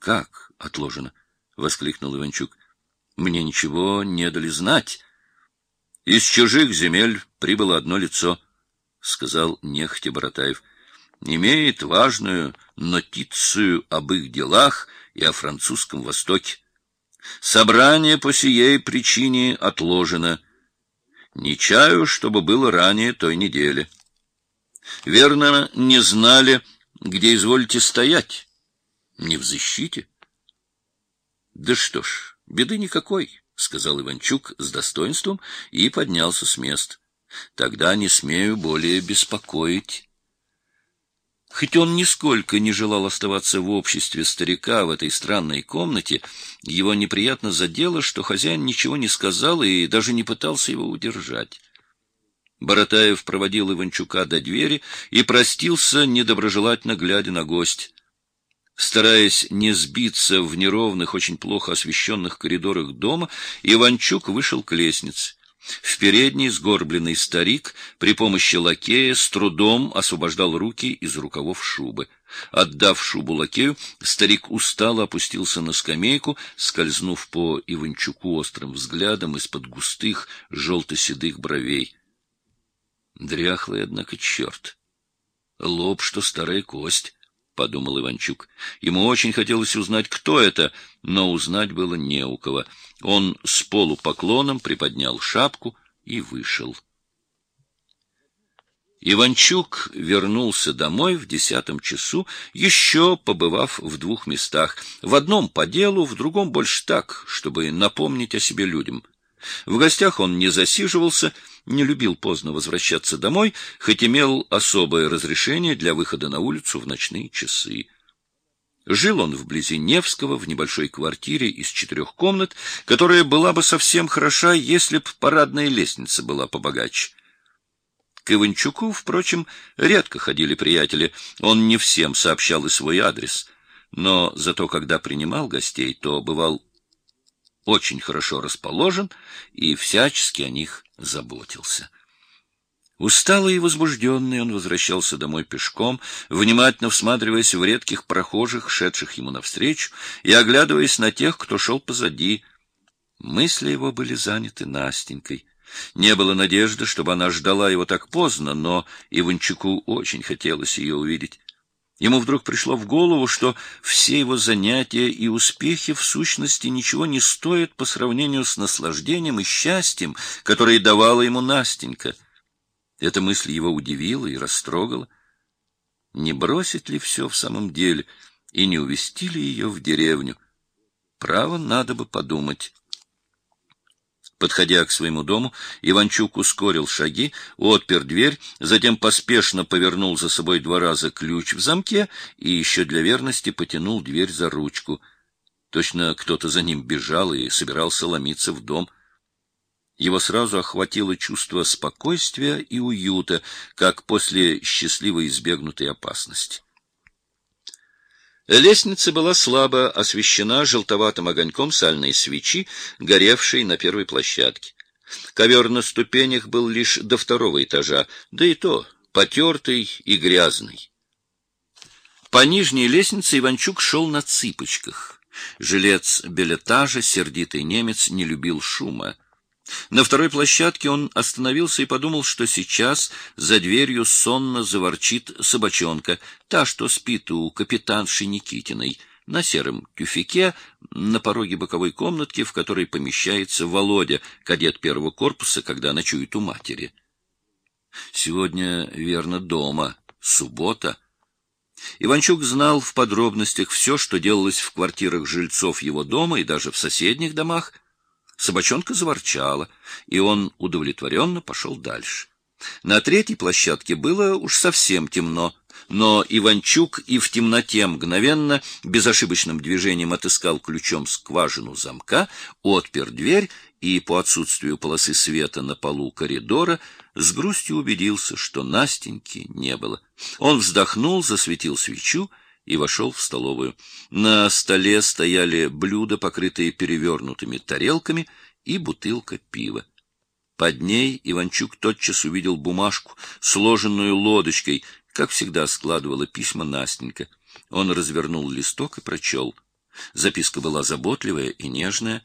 Как отложено? — воскликнул Иванчук. — Мне ничего не дали знать. — Из чужих земель прибыло одно лицо, — сказал нехотя Боротаев. — Имеет важную нотицию об их делах и о французском Востоке. Собрание по сей причине отложено. Не чаю, чтобы было ранее той недели. Верно, не знали, где изволите стоять. Не в защите? Да что ж, беды никакой, сказал Иванчук с достоинством и поднялся с места. Тогда не смею более беспокоить. Хоть он нисколько не желал оставаться в обществе старика в этой странной комнате, его неприятно задело, что хозяин ничего не сказал и даже не пытался его удержать. Боротаев проводил Иванчука до двери и простился, недоброжелательно глядя на гость. Стараясь не сбиться в неровных, очень плохо освещенных коридорах дома, Иванчук вышел к лестнице. В передней сгорбленный старик при помощи лакея с трудом освобождал руки из рукавов шубы. Отдав шубу лакею, старик устало опустился на скамейку, скользнув по Иванчуку острым взглядом из-под густых желто-седых бровей. Дряхлый, однако, черт. Лоб, что старая кость, — подумал Иванчук. Ему очень хотелось узнать, кто это, но узнать было не у кого. Он с полупоклоном приподнял шапку и вышел. Иванчук вернулся домой в десятом часу, еще побывав в двух местах. В одном по делу, в другом больше так, чтобы напомнить о себе людям. В гостях он не засиживался, не любил поздно возвращаться домой, хоть имел особое разрешение для выхода на улицу в ночные часы. Жил он вблизи Невского, в небольшой квартире из четырех комнат, которая была бы совсем хороша, если б парадная лестница была побогаче. К Иванчуку, впрочем, редко ходили приятели, он не всем сообщал и свой адрес, но зато когда принимал гостей, то бывал очень хорошо расположен и всячески о них заботился. Усталый и возбужденный он возвращался домой пешком, внимательно всматриваясь в редких прохожих, шедших ему навстречу, и оглядываясь на тех, кто шел позади. Мысли его были заняты Настенькой. Не было надежды, чтобы она ждала его так поздно, но Иванчуку очень хотелось ее увидеть. Ему вдруг пришло в голову, что все его занятия и успехи в сущности ничего не стоят по сравнению с наслаждением и счастьем, которое давала ему Настенька. Эта мысль его удивила и растрогала. Не бросить ли все в самом деле и не увезти ли ее в деревню? Право, надо бы подумать. Подходя к своему дому, Иванчук ускорил шаги, отпер дверь, затем поспешно повернул за собой два раза ключ в замке и еще для верности потянул дверь за ручку. Точно кто-то за ним бежал и собирался ломиться в дом. Его сразу охватило чувство спокойствия и уюта, как после счастливо избегнутой опасности. Лестница была слабо освещена желтоватым огоньком сальной свечи, горевшей на первой площадке. Ковер на ступенях был лишь до второго этажа, да и то потертый и грязный. По нижней лестнице Иванчук шел на цыпочках. Жилец билетажа, сердитый немец, не любил шума. На второй площадке он остановился и подумал, что сейчас за дверью сонно заворчит собачонка, та, что спит у капитанши Никитиной, на сером тюфике на пороге боковой комнатки, в которой помещается Володя, кадет первого корпуса, когда ночует у матери. Сегодня, верно, дома, суббота. Иванчук знал в подробностях все, что делалось в квартирах жильцов его дома и даже в соседних домах, Собачонка заворчала, и он удовлетворенно пошел дальше. На третьей площадке было уж совсем темно, но Иванчук и в темноте мгновенно, безошибочным движением отыскал ключом скважину замка, отпер дверь и, по отсутствию полосы света на полу коридора, с грустью убедился, что Настеньки не было. Он вздохнул, засветил свечу и вошел в столовую. На столе стояли блюда, покрытые перевернутыми тарелками, и бутылка пива. Под ней Иванчук тотчас увидел бумажку, сложенную лодочкой, как всегда складывала письма Настенька. Он развернул листок и прочел. Записка была заботливая и нежная,